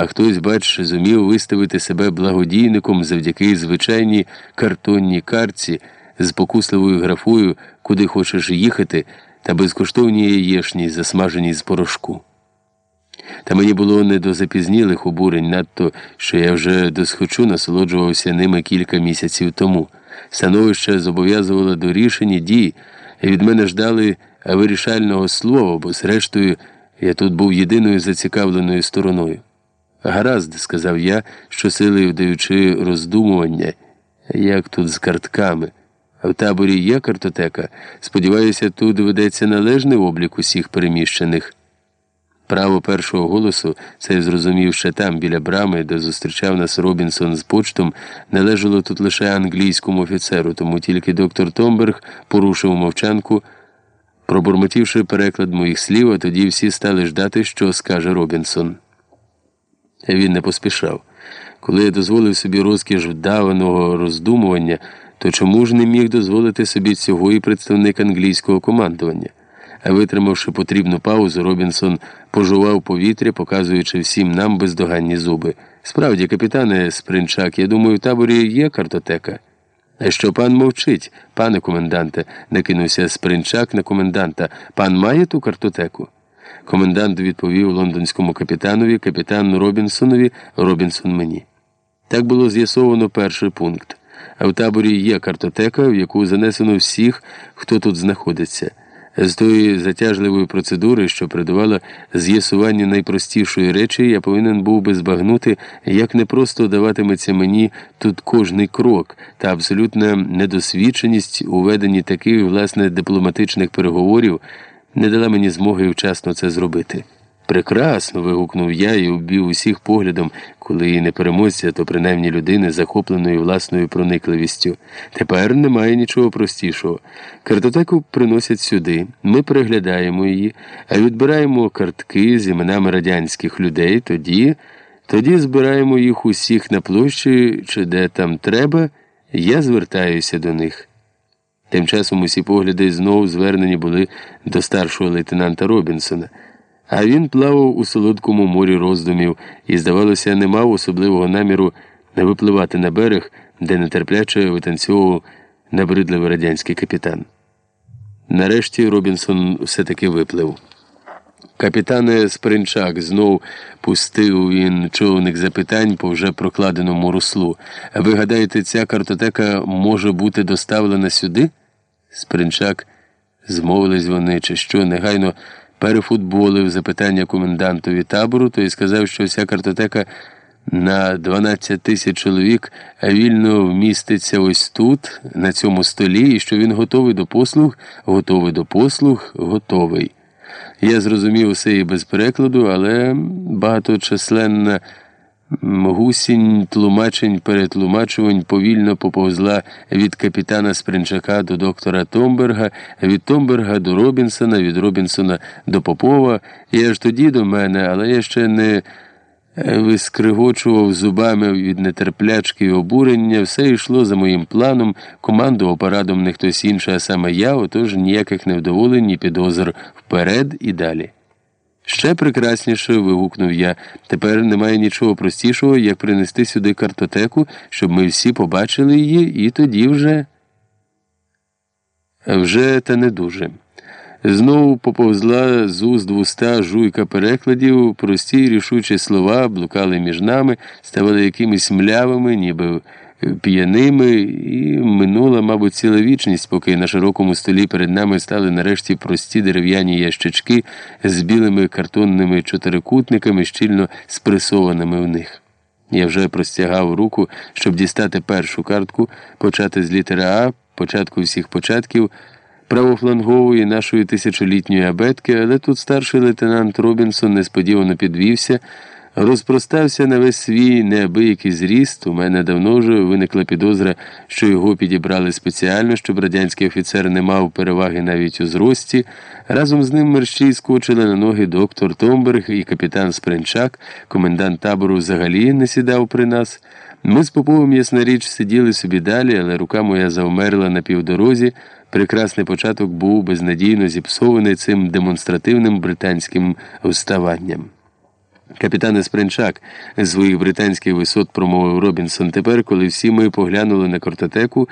а хтось, бач, зумів виставити себе благодійником завдяки звичайній картонній карці з покусливою графою, куди хочеш їхати, та безкоштовній яєшній, засмаженій з порошку. Та мені було не до запізнілих обурень, надто що я вже досхочу насолоджувався ними кілька місяців тому. Становище зобов'язувало до рішення дій, і від мене ждали вирішального слова, бо, зрештою, я тут був єдиною зацікавленою стороною. Гаразд, сказав я, щосили вдаючи роздумування, як тут з картками. В таборі є картотека. Сподіваюся, тут доведеться належний облік усіх переміщених. Право першого голосу, це зрозумів ще там, біля брами, де зустрічав нас Робінсон з почтом, належало тут лише англійському офіцеру, тому тільки доктор Томберг порушив мовчанку, пробурмотівши переклад моїх слів, а тоді всі стали ждати, що скаже Робінсон. Він не поспішав. Коли я дозволив собі розкіш вдаваного роздумування, то чому ж не міг дозволити собі цього і представник англійського командування? Витримавши потрібну паузу, Робінсон пожував повітря, показуючи всім нам бездоганні зуби. Справді, капітане Спринчак, я думаю, в таборі є картотека. А що пан мовчить, пане коменданте, накинувся Спринчак на коменданта. Пан має ту картотеку? Комендант відповів лондонському капітанові, капітану Робінсонові, Робінсон мені. Так було з'ясовано перший пункт. А в таборі є картотека, в яку занесено всіх, хто тут знаходиться. З тої затяжливої процедури, що придавала з'ясуванню найпростішої речі, я повинен був би збагнути, як непросто даватиметься мені тут кожний крок та абсолютна недосвідченість у веденні таких власне дипломатичних переговорів не дала мені змоги вчасно це зробити. Прекрасно. вигукнув я і оббів усіх поглядом, коли і не переможця, то принаймні людини, захопленої власною проникливістю. Тепер немає нічого простішого. Картотеку приносять сюди, ми переглядаємо її, а відбираємо картки з іменами радянських людей, тоді, тоді збираємо їх усіх на площі, чи де там треба, я звертаюся до них. Тим часом усі погляди знову звернені були до старшого лейтенанта Робінсона. А він плавав у солодкому морі роздумів і, здавалося, не мав особливого наміру не випливати на берег, де нетерпляче витанцьовував набридливий радянський капітан. Нарешті Робінсон все-таки виплив. Капітане Спринчак знов пустив він човник запитань по вже прокладеному руслу. Ви гадаєте, ця картотека може бути доставлена сюди? Спринчак, змовились вони, чи що негайно перефутболив запитання комендантові табору, той сказав, що вся картотека на 12 тисяч чоловік вільно вміститься ось тут, на цьому столі, і що він готовий до послуг, готовий до послуг, готовий. Я зрозумів усе і без перекладу, але багаточисленна. Гусінь тлумачень перетлумачувань повільно поповзла від капітана Спринчака до доктора Томберга, від Томберга до Робінсона, від Робінсона до Попова, і аж тоді до мене, але я ще не е, вискригочував зубами від нетерплячки і обурення, все йшло за моїм планом, командував парадом не хтось інший, а саме я, отож ніяких невдоволень, ні підозр вперед і далі. Ще прекрасніше. вигукнув я. Тепер немає нічого простішого, як принести сюди картотеку, щоб ми всі побачили її, і тоді вже. Вже та не дуже. Знову поповзла з уст вуста жуйка перекладів, прості рішучі слова блукали між нами, ставали якимись млявими, ніби п'яними, і минула, мабуть, ціла вічність, поки на широкому столі перед нами стали нарешті прості дерев'яні ящички з білими картонними чотирикутниками, щільно спресованими в них. Я вже простягав руку, щоб дістати першу картку, почати з літери А, початку всіх початків. Правофлангової нашої тисячолітньої абетки, але тут старший лейтенант Робінсон несподівано підвівся розпростався на весь свій неабиякий зріст. У мене давно вже виникла підозра, що його підібрали спеціально, щоб радянський офіцер не мав переваги навіть у зрості. Разом з ним мерщій скочили на ноги доктор Томберг і капітан Спринчак, комендант табору взагалі не сідав при нас. Ми з Поповим, ясна річ, сиділи собі далі, але рука моя завмерла на півдорозі. Прекрасний початок був безнадійно зіпсований цим демонстративним британським вставанням. Капітане Спринчак з своїх британських висот промовив Робінсон. Тепер, коли всі ми поглянули на картотеку,